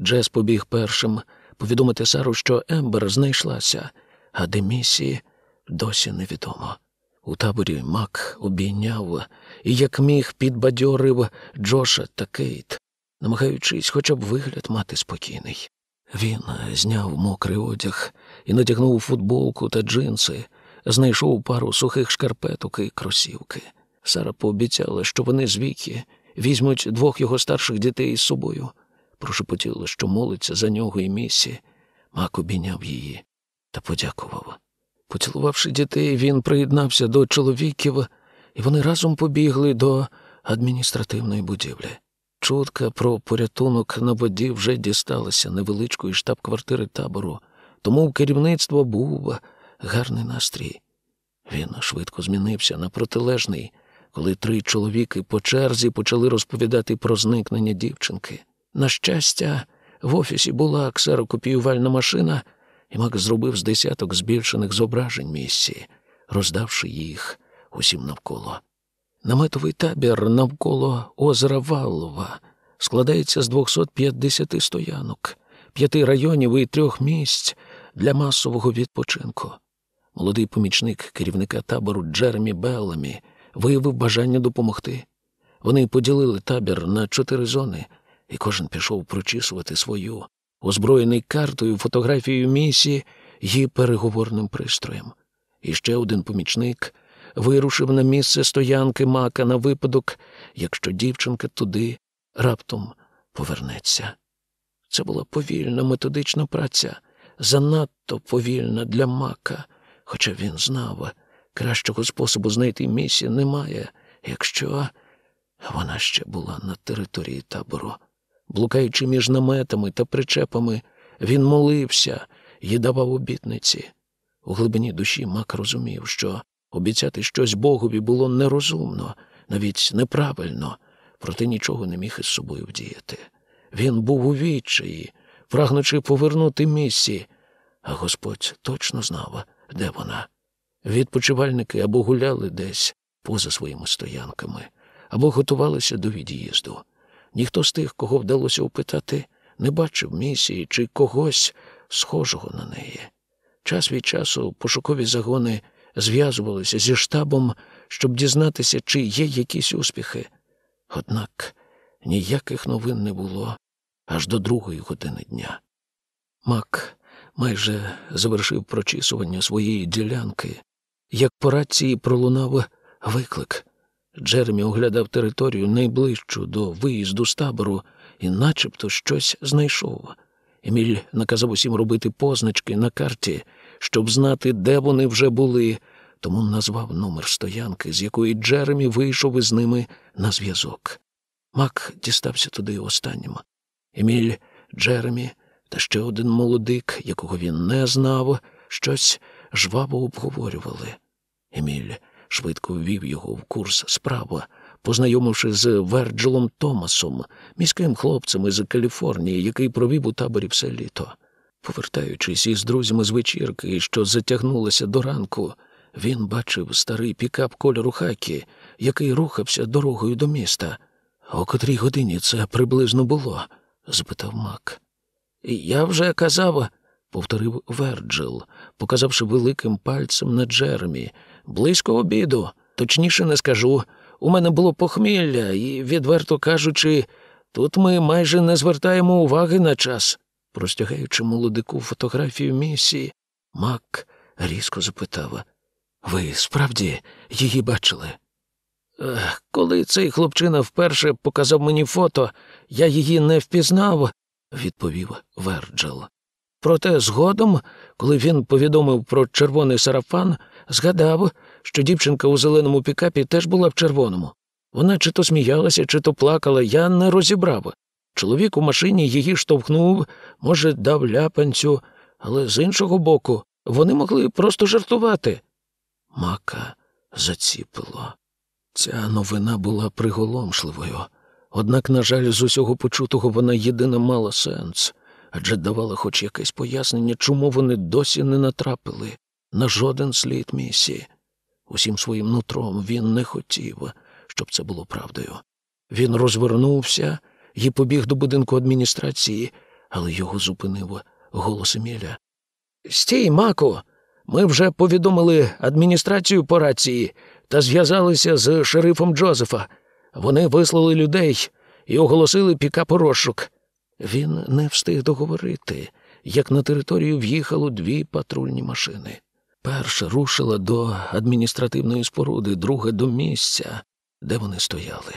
Speaker 1: Джес побіг першим повідомити Сару, що Ембер знайшлася, а де місії досі невідомо. У таборі Мак обійняв і, як міг, підбадьорив Джоша та Кейт, намагаючись хоча б вигляд мати спокійний. Він зняв мокрий одяг і натягнув футболку та джинси, знайшов пару сухих шкарпеток і кросівки. Сара пообіцяла, що вони з віки візьмуть двох його старших дітей із собою. Прошепотіла, що молиться за нього і місі. Мак обійняв її та подякував. Поцілувавши дітей, він приєднався до чоловіків, і вони разом побігли до адміністративної будівлі. Чутка про порятунок на воді вже дісталася невеличкої штаб-квартири табору, тому керівництво був гарний настрій. Він швидко змінився на протилежний, коли три чоловіки по черзі почали розповідати про зникнення дівчинки. На щастя, в офісі була ксерокопіювальна машина, і Мак зробив з десяток збільшених зображень місії, роздавши їх усім навколо. Наметовий табір навколо озера Валлова складається з 250 стоянок, п'яти районів і трьох місць для масового відпочинку. Молодий помічник керівника табору Джеремі Белламі виявив бажання допомогти. Вони поділили табір на чотири зони, і кожен пішов прочісувати свою, озброєний картою, фотографією місії і переговорним пристроєм. І ще один помічник вирушив на місце стоянки мака на випадок, якщо дівчинка туди раптом повернеться. Це була повільна методична праця, занадто повільна для мака, хоча він знав, кращого способу знайти місію немає, якщо вона ще була на території табору. Блукаючи між наметами та причепами, він молився і давав обітниці. У глибині душі Мак розумів, що обіцяти щось Богові було нерозумно, навіть неправильно, проте нічого не міг із собою вдіяти. Він був у відчаї, прагнучи повернути місці, а Господь точно знав, де вона. Відпочивальники або гуляли десь поза своїми стоянками, або готувалися до від'їзду. Ніхто з тих, кого вдалося опитати, не бачив місії чи когось схожого на неї. Час від часу пошукові загони зв'язувалися зі штабом, щоб дізнатися, чи є якісь успіхи. Однак ніяких новин не було аж до другої години дня. Мак майже завершив прочісування своєї ділянки, як по рації пролунав виклик. Джеремі оглядав територію найближчу до виїзду з табору і начебто щось знайшов. Еміль наказав усім робити позначки на карті, щоб знати, де вони вже були, тому назвав номер стоянки, з якої Джеремі вийшов із ними на зв'язок. Мак дістався туди останнім. Еміль, Джеремі та ще один молодик, якого він не знав, щось жваво обговорювали. Еміль швидко ввів його в курс справа, познайомивши з Верджилом Томасом, міським хлопцем із Каліфорнії, який провів у таборі все літо. Повертаючись із друзями з вечірки, що затягнулася до ранку, він бачив старий пікап кольору хакі, який рухався дорогою до міста. О котрій годині це приблизно було? запитав Мак. Я вже казав, повторив Верджил, показавши великим пальцем на Джеремі. Близько обіду, точніше не скажу. У мене було похмілля, і, відверто кажучи, тут ми майже не звертаємо уваги на час. Простягаючи молодику фотографію місії, Мак різко запитав Ви справді її бачили? Коли цей хлопчина вперше показав мені фото, я її не впізнав, відповів Верджел. Проте згодом, коли він повідомив про червоний сарафан, згадав, що дівчинка у зеленому пікапі теж була в червоному. Вона чи то сміялася, чи то плакала, я не розібрав. Чоловік у машині її штовхнув, може, дав ляпанцю, але з іншого боку, Вони могли просто жартувати. Мака заціпило. Ця новина була приголомшливою. Однак, на жаль, з усього почутого вона єдина мала сенс, адже давала хоч якесь пояснення, чому вони досі не натрапили на жоден слід місії. Усім своїм нутром він не хотів, щоб це було правдою. Він розвернувся і побіг до будинку адміністрації, але його зупинив голос Еміля. Стій, Мако, ми вже повідомили адміністрацію по рації та зв'язалися з шерифом Джозефа. Вони вислали людей і оголосили пікапу розшук. Він не встиг договорити, як на територію в'їхало дві патрульні машини. Перша рушила до адміністративної споруди, друга до місця, де вони стояли.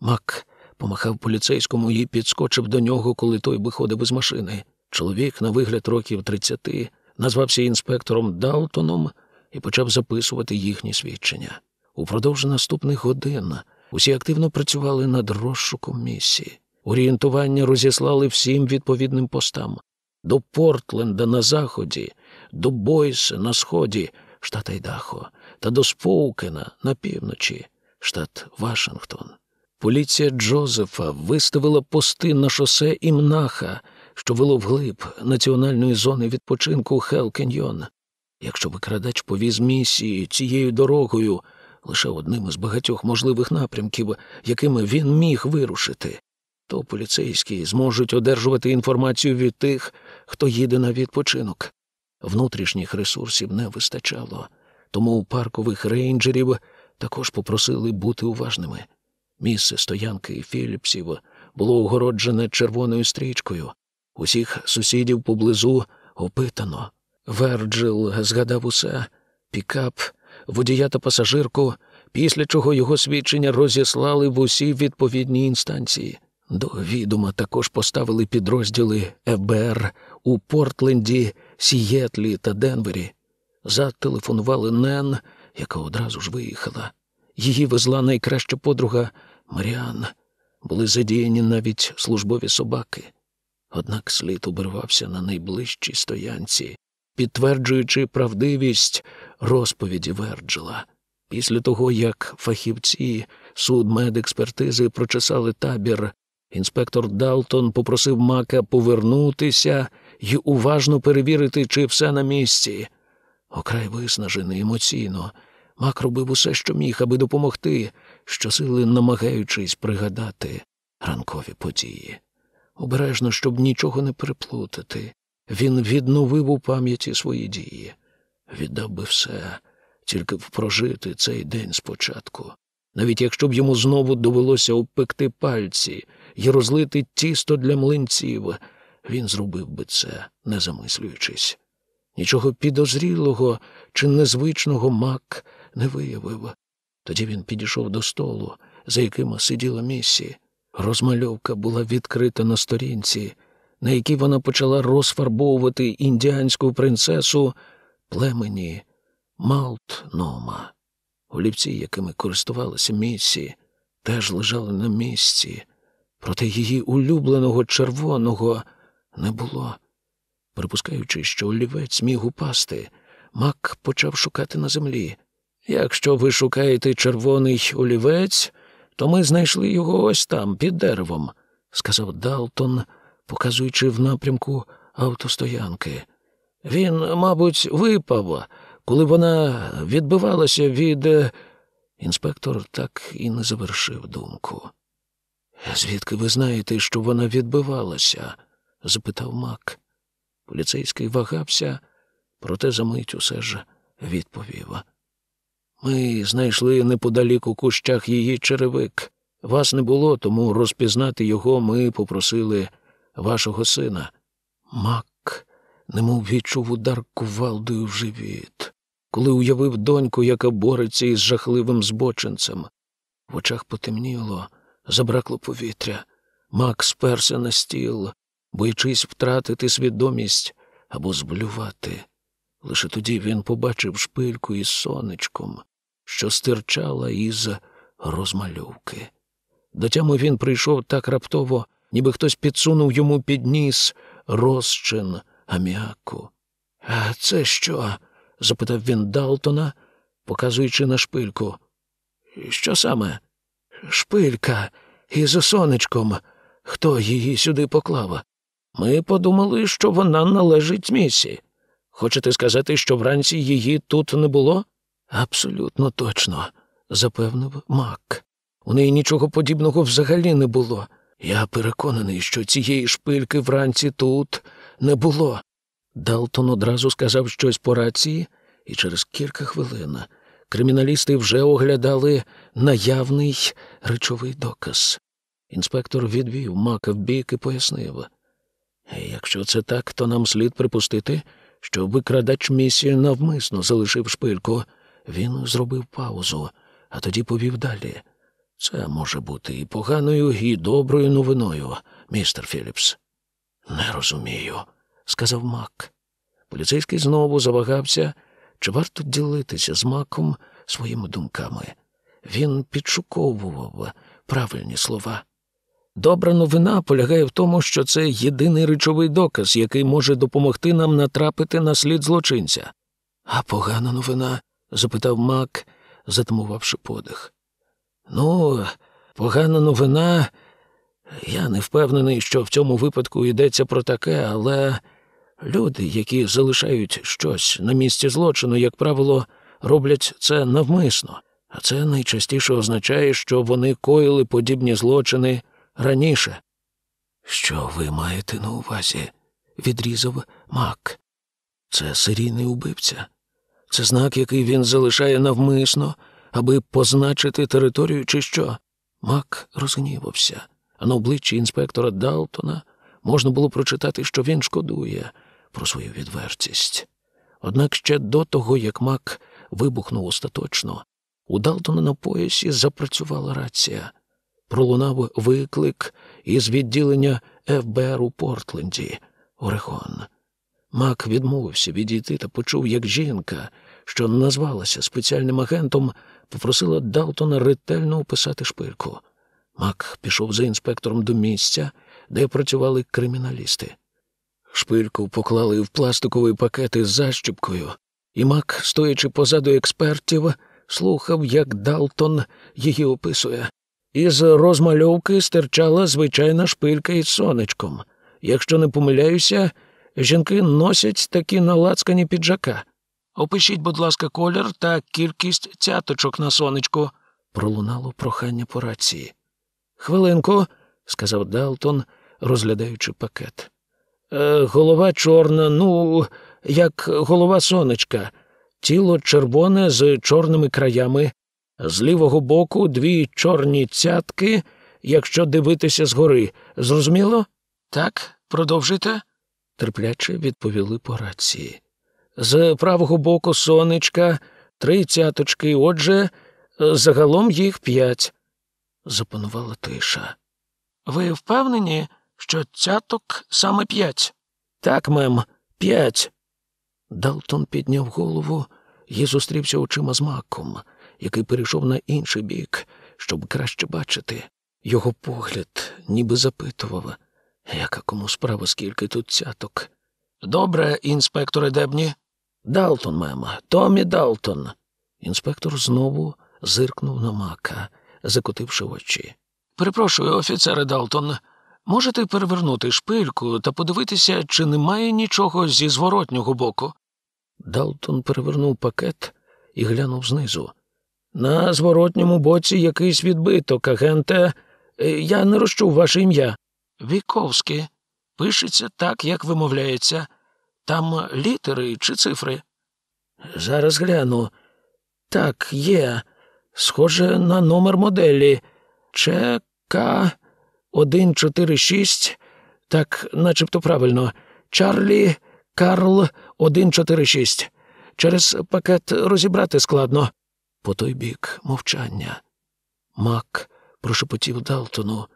Speaker 1: Мак помахав поліцейському і підскочив до нього, коли той виходив із машини. Чоловік, на вигляд років тридцяти, назвався інспектором Далтоном і почав записувати їхні свідчення. Упродовж наступних годин усі активно працювали над розшуком місії. Орієнтування розіслали всім відповідним постам до Портленда на заході, до Бойса на сході, штат Айдахо, та до Споукена на півночі, штат Вашингтон. Поліція Джозефа виставила пости на шосе Імнаха, що вело вглиб національної зони відпочинку Хел-Кеньйон. Якщо викрадач повіз місії цією дорогою, лише одним із багатьох можливих напрямків, якими він міг вирушити, то поліцейські зможуть одержувати інформацію від тих, хто їде на відпочинок. Внутрішніх ресурсів не вистачало, тому у паркових рейнджерів також попросили бути уважними. Місце стоянки Філіпсів було огороджене червоною стрічкою. Усіх сусідів поблизу опитано. Верджил згадав усе пікап, водія та пасажирку, після чого його свідчення розіслали в усі відповідні інстанції. До відома також поставили підрозділи ФБР у Портленді, Сієтлі та Денвері. Зателефонували Нен, яка одразу ж виїхала. Її везла найкраща подруга Маріан. Були задіяні навіть службові собаки. Однак слід обірвався на найближчій стоянці, підтверджуючи правдивість розповіді Верджила. Після того, як фахівці судмедекспертизи прочесали табір, інспектор Далтон попросив Мака повернутися і уважно перевірити, чи все на місці. Окрай виснажений емоційно, Мак робив усе, що міг, аби допомогти, щосили намагаючись пригадати ранкові події. Обережно, щоб нічого не переплутати, він відновив у пам'яті свої дії, віддав би все, тільки б прожити цей день спочатку. Навіть якщо б йому знову довелося обпекти пальці і розлити тісто для млинців, він зробив би це, не замислюючись. Нічого підозрілого чи незвичного мак не виявив. Тоді він підійшов до столу, за яким сиділа місі. Розмальовка була відкрита на сторінці, на якій вона почала розфарбовувати індіанську принцесу племені Малтнома. Олівці, якими користувалася місі, теж лежали на місці, проте її улюбленого червоного не було. Припускаючи, що олівець міг упасти, Мак почав шукати на землі. Якщо ви шукаєте червоний олівець, то ми знайшли його ось там, під деревом, сказав Далтон, показуючи в напрямку автостоянки. Він, мабуть, випав, коли вона відбивалася від. Е, інспектор так і не завершив думку. Звідки ви знаєте, що вона відбивалася? запитав Мак. Поліцейський вагався, проте за мить усе ж відповів. Ми знайшли неподалік у кущах її черевик. Вас не було, тому розпізнати його ми попросили вашого сина. Мак, немов відчув удар кувалдою в живіт, коли уявив доньку, яка бореться із жахливим збочинцем. В очах потемніло, забракло повітря. Мак сперся на стіл, боячись втратити свідомість або зблювати. Лише тоді він побачив шпильку із сонечком, що стирчала із розмальовки. До тями він прийшов так раптово, ніби хтось підсунув йому під ніс розчин аміаку. А це що? запитав він Далтона, показуючи на шпильку. Що саме? Шпилька із сонечком. Хто її сюди поклав? Ми подумали, що вона належить місі. Хочете сказати, що вранці її тут не було? Абсолютно точно, запевнив Мак. У неї нічого подібного взагалі не було. Я переконаний, що цієї шпильки вранці тут не було. Далтон одразу сказав щось по рації, і через кілька хвилин криміналісти вже оглядали наявний речовий доказ. Інспектор відвів мака в бік і пояснив. Якщо це так, то нам слід припустити, що викрадач місії навмисно залишив шпильку. Він зробив паузу, а тоді повів далі. Це може бути і поганою, і доброю новиною, містер Філіпс. Не розумію, сказав Мак. Поліцейський знову завагався, чи варто ділитися з маком своїми думками. Він підшуковував правильні слова. Добра новина полягає в тому, що це єдиний речовий доказ, який може допомогти нам натрапити на слід злочинця. А погана новина? запитав Мак, затамувавши подих. Ну, погана новина. Я не впевнений, що в цьому випадку йдеться про таке, але люди, які залишають щось на місці злочину, як правило, роблять це навмисно, а це найчастіше означає, що вони коїли подібні злочини раніше. Що ви маєте на увазі? відрізав Мак. Це серійний убивця. Це знак, який він залишає навмисно, аби позначити територію, чи що. Мак розгнівався, а на обличчі інспектора Далтона можна було прочитати, що він шкодує про свою відвертість. Однак ще до того, як Мак вибухнув остаточно, у Далтона на поясі запрацювала рація. Пролунав виклик із відділення ФБР у Портленді, Орегон. Мак відмовився відійти та почув, як жінка, що назвалася спеціальним агентом, попросила Далтона ретельно описати шпильку. Мак пішов за інспектором до місця, де працювали криміналісти. Шпильку поклали в пластиковий пакет із защіпкою, і Мак, стоячи позаду експертів, слухав, як Далтон її описує. Із розмальовки стирчала звичайна шпилька із сонечком. Якщо не помиляюся, жінки носять такі налацкані піджака. Опишіть, будь ласка, колір та кількість цяточок на сонечку, пролунало прохання по рації. Хвилинку, сказав Далтон, розглядаючи пакет. Е, голова чорна, ну, як голова сонечка, тіло червоне з чорними краями, з лівого боку дві чорні цятки, якщо дивитися згори. Зрозуміло? Так, продовжуйте, терпляче відповіли по рації. З правого боку сонечка три цяточки, отже, загалом їх п'ять. Запанувала тиша. Ви впевнені, що цяток саме п'ять? Так, мем, п'ять. Далтон підняв голову і зустрівся очима з маком, який перейшов на інший бік, щоб краще бачити. Його погляд ніби запитував, яка кому справа, скільки тут цяток. Добре, інспекторе Дебні. Далтон, мема, Томі Далтон. Інспектор знову зиркнув на мака, закотивши очі. Перепрошую, офіцере Далтон, можете перевернути шпильку та подивитися, чи немає нічого зі зворотнього боку. Далтон перевернув пакет і глянув знизу. На зворотньому боці якийсь відбиток, агенте. Е, я не розчув ваше ім'я. Віковське. Пишеться так, як вимовляється. Там літери чи цифри? Зараз гляну. Так, є. Схоже на номер моделі. ЧК 146. Так, начебто правильно. Чарлі Карл 146. Через пакет розібрати складно. По той бік мовчання. Мак прошепотів Далтону.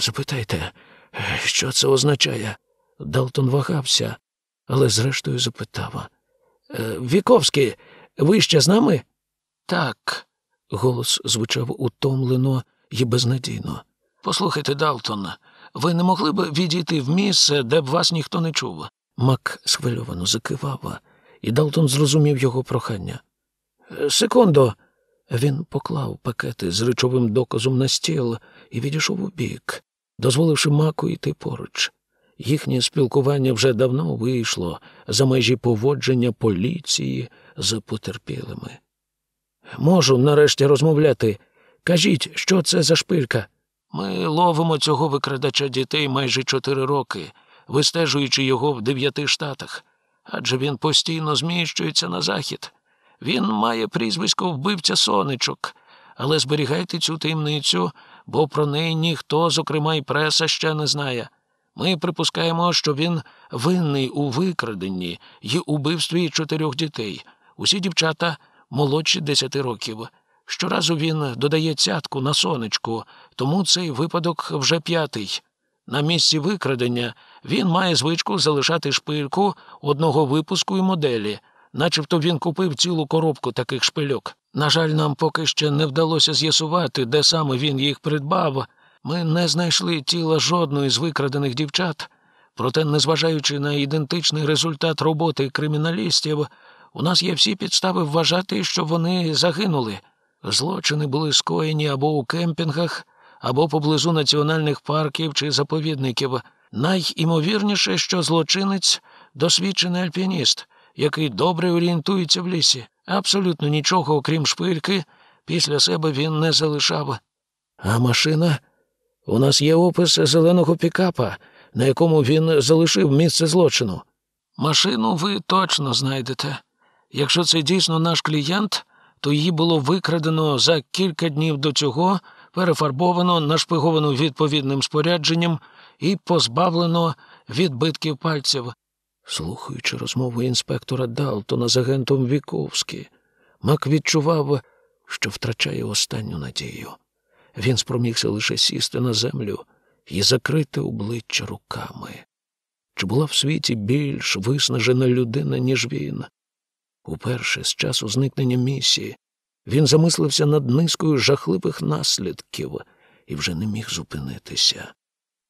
Speaker 1: Запитайте, що це означає? Далтон вагався, але зрештою запитав. «Е, Віковський, ви ще з нами? Так. Голос звучав утомлено і безнадійно. Послухайте, Далтон, ви не могли б відійти в місце, де б вас ніхто не чув. Мак схвильовано закивав, і Далтон зрозумів його прохання. «Е, Секундо. Він поклав пакети з речовим доказом на стіл і відійшов у бік, дозволивши маку йти поруч. Їхнє спілкування вже давно вийшло за межі поводження поліції з потерпілими. Можу нарешті розмовляти. Кажіть, що це за шпилька? Ми ловимо цього викрадача дітей майже чотири роки, вистежуючи його в дев'яти штатах, адже він постійно зміщується на захід. Він має прізвисько вбивця сонечок, але зберігайте цю таємницю, бо про неї ніхто, зокрема й преса, ще не знає. Ми припускаємо, що він винний у викраденні й убивстві чотирьох дітей. Усі дівчата молодші десяти років. Щоразу він додає цятку на сонечку, тому цей випадок вже п'ятий. На місці викрадення він має звичку залишати шпильку одного випуску і моделі, начебто він купив цілу коробку таких шпильок. На жаль, нам поки ще не вдалося з'ясувати, де саме він їх придбав. Ми не знайшли тіла жодної з викрадених дівчат. Проте, незважаючи на ідентичний результат роботи криміналістів, у нас є всі підстави вважати, що вони загинули. Злочини були скоєні або у кемпінгах, або поблизу національних парків чи заповідників. Найімовірніше, що злочинець досвідчений альпініст, який добре орієнтується в лісі. Абсолютно нічого, окрім шпильки, після себе він не залишав. А машина? У нас є опис зеленого пікапа, на якому він залишив місце злочину. Машину ви точно знайдете. Якщо це дійсно наш клієнт, то її було викрадено за кілька днів до цього, перефарбовано, нашпиговано відповідним спорядженням і позбавлено відбитків пальців. Слухаючи розмову інспектора Далтона з агентом Віковські, Мак відчував, що втрачає останню надію. Він спромігся лише сісти на землю і закрити обличчя руками. Чи була в світі більш виснажена людина, ніж він? Уперше з часу зникнення місії він замислився над низкою жахливих наслідків і вже не міг зупинитися.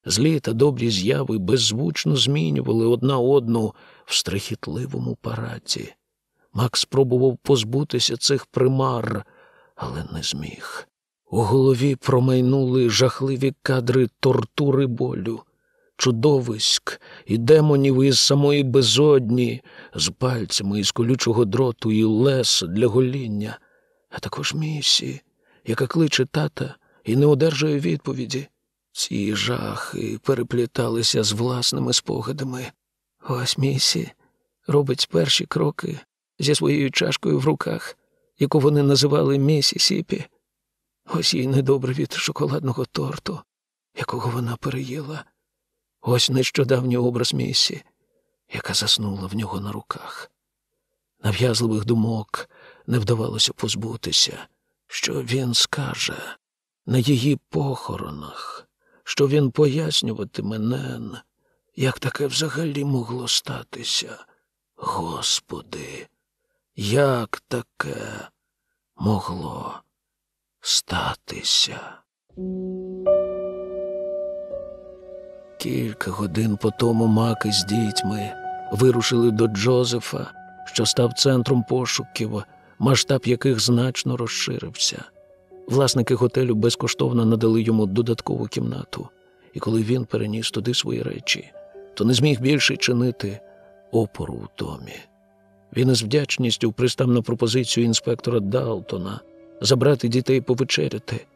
Speaker 1: Злі та добрі зяви беззвучно змінювали одна одну в страхітливому параді. Макс спробував позбутися цих примар, але не зміг. У голові промайнули жахливі кадри тортури болю, чудовиськ і демонів із самої безодні, з пальцями із колючого дроту і лес для гоління, а також місі, яка кличе тата і не одержує відповіді. Ці жахи перепліталися з власними спогадами. Ось місі робить перші кроки зі своєю чашкою в руках, яку вони називали Місісіпі. Ось їй недобре від шоколадного торту, якого вона переїла. Ось нещодавній образ Місі, яка заснула в нього на руках. Нав'язливих думок не вдавалося позбутися, що він скаже на її похоронах, що він пояснюватиме Нен, як таке взагалі могло статися. Господи, як таке могло статися? Кілька годин по тому маки з дітьми вирушили до Джозефа, що став центром пошуків, масштаб яких значно розширився. Власники готелю безкоштовно надали йому додаткову кімнату, і коли він переніс туди свої речі, то не зміг більше чинити опору в домі. Він із вдячністю пристав на пропозицію інспектора Далтона забрати дітей повечеряти,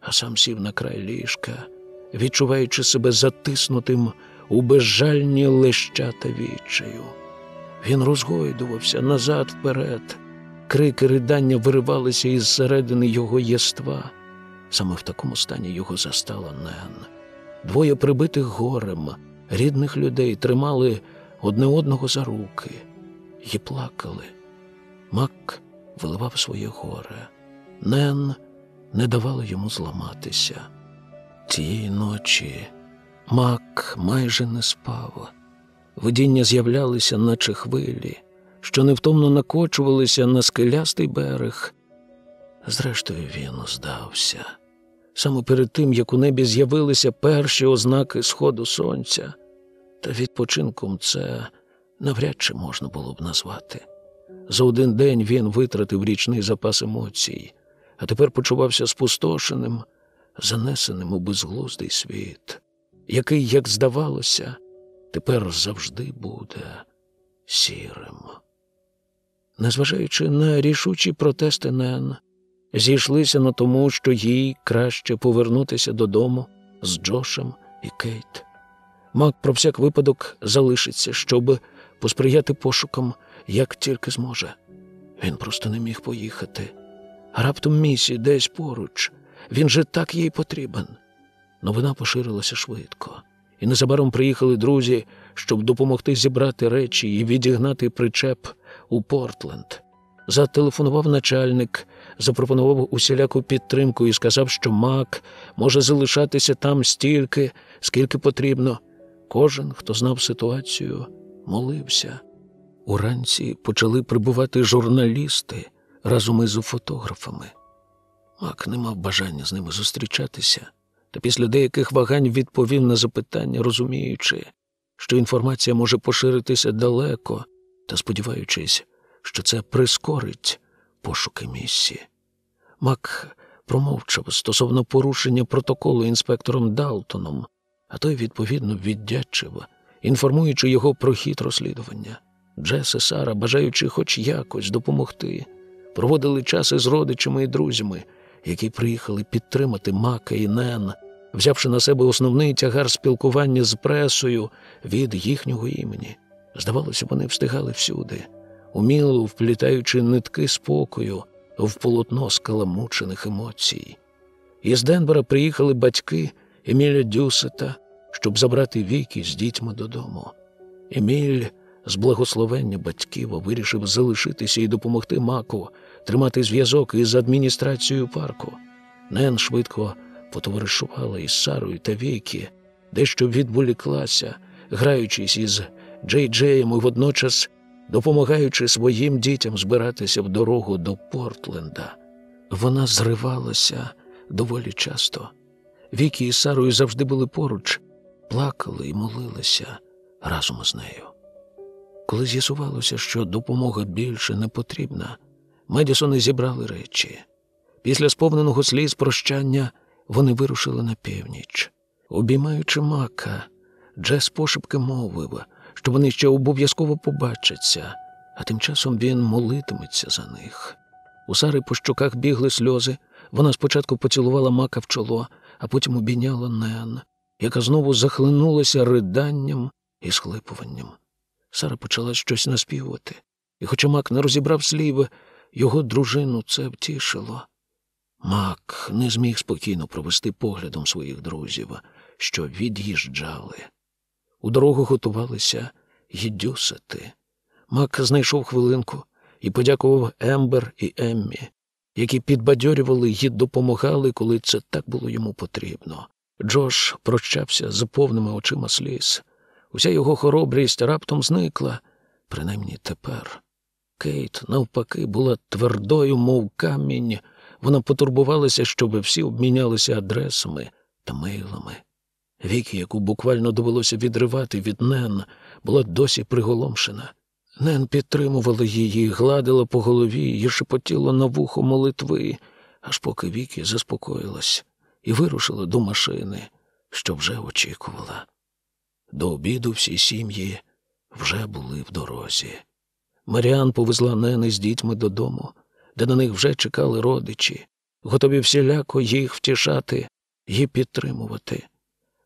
Speaker 1: а сам сів на край ліжка, відчуваючи себе затиснутим у безжальні лещата відчаю. Він розгойдувався назад вперед. Крики ридання виривалися із середини його єства. Саме в такому стані його застала Нен. Двоє прибитих горем, рідних людей тримали одне одного за руки і плакали. Мак виливав своє горе. Нен не давала йому зламатися. Тієї ночі Мак майже не спав. Видіння з'являлися, наче хвилі, що невтомно накочувалися на скелястий берег. Зрештою, він здався. Саме перед тим, як у небі з'явилися перші ознаки сходу сонця, та відпочинком це навряд чи можна було б назвати. За один день він витратив річний запас емоцій, а тепер почувався спустошеним, занесеним у безглуздий світ, який, як здавалося, тепер завжди буде сірим. Незважаючи на рішучі протести Нен, зійшлися на тому, що їй краще повернутися додому з Джошем і Кейт. Мак про всяк випадок залишиться, щоб посприяти пошукам, як тільки зможе. Він просто не міг поїхати. Раптом місі десь поруч. Він же так їй потрібен. Новина поширилася швидко, і незабаром приїхали друзі, щоб допомогти зібрати речі і відігнати причеп у Портленд. Зателефонував начальник, запропонував усіляку підтримку і сказав, що Мак може залишатися там стільки, скільки потрібно. Кожен, хто знав ситуацію, молився. Уранці почали прибувати журналісти разом із фотографами. Мак не мав бажання з ними зустрічатися, та після деяких вагань відповів на запитання, розуміючи, що інформація може поширитися далеко, та сподіваючись, що це прискорить пошуки місії. Мак промовчав стосовно порушення протоколу інспектором Далтоном, а той, відповідно, віддячив, інформуючи його про хід розслідування. Джес і Сара, бажаючи хоч якось допомогти, проводили час із родичами і друзями, які приїхали підтримати Мака і Нен, взявши на себе основний тягар спілкування з пресою від їхнього імені. Здавалося, вони встигали всюди, уміло вплітаючи нитки спокою в полотно скаламучених емоцій. Із Денвера приїхали батьки Еміля Дюсета, щоб забрати Вікі з дітьми додому. Еміль з благословення батьків вирішив залишитися і допомогти Маку тримати зв'язок із адміністрацією парку. Нен швидко потоваришувала із Сарою та Вікі, дещо відволіклася, граючись із Джей Джеєм і водночас допомагаючи своїм дітям збиратися в дорогу до Портленда. Вона зривалася доволі часто. Вікі із Сарою завжди були поруч, плакали і молилися разом з нею. Коли з'ясувалося, що допомога більше не потрібна, Медісони зібрали речі. Після сповненого сліз прощання вони вирушили на північ. Обіймаючи мака, Джес пошепки мовив, що вони ще обов'язково побачаться, а тим часом він молитиметься за них. У Сари по щоках бігли сльози. Вона спочатку поцілувала мака в чоло, а потім обійняла Нен, яка знову захлинулася риданням і схлипуванням. Сара почала щось наспівувати, і, хоча мак не розібрав слів, його дружину це втішило. Мак не зміг спокійно провести поглядом своїх друзів, що від'їжджали. У дорогу готувалися їдюсити. Мак знайшов хвилинку і подякував Ембер і Еммі, які підбадьорювали й допомагали, коли це так було йому потрібно. Джош прощався з повними очима сліз. Уся його хоробрість раптом зникла, принаймні тепер. Кейт, навпаки, була твердою, мов камінь. Вона потурбувалася, щоб всі обмінялися адресами та мейлами. Вікі, яку буквально довелося відривати від Нен, була досі приголомшена. Нен підтримувала її, гладила по голові і шепотіла на вухо молитви, аж поки Вікі заспокоїлась і вирушила до машини, що вже очікувала. До обіду всі сім'ї вже були в дорозі. Маріан повезла Нени з дітьми додому, де на них вже чекали родичі, готові всіляко їх втішати і підтримувати.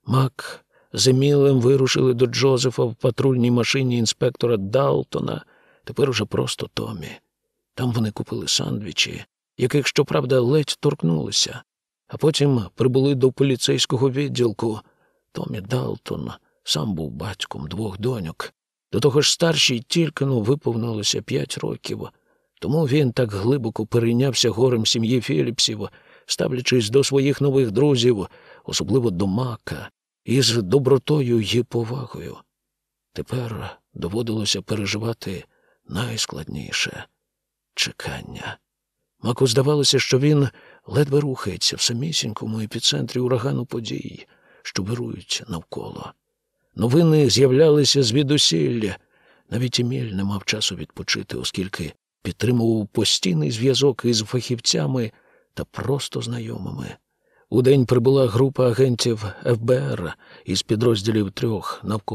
Speaker 1: Мак з Емілем вирушили до Джозефа в патрульній машині інспектора Далтона, тепер уже просто Томі. Там вони купили сандвічі, яких, щоправда, ледь торкнулися, а потім прибули до поліцейського відділку. Томі Далтон сам був батьком двох доньок. До того ж старшій тільки но виповнилося п'ять років, тому він так глибоко перейнявся горем сім'ї Філіпсів, ставлячись до своїх нових друзів, особливо до Мака, із добротою й повагою. Тепер доводилося переживати найскладніше чекання. Маку здавалося, що він ледве рухається в самісінькому епіцентрі урагану подій, що вирують навколо. Новини з'являлися звідусілля. Навіть Еміль не мав часу відпочити, оскільки підтримував постійний зв'язок із фахівцями та просто знайомими. Удень прибула група агентів ФБР із підрозділів трьох навколо.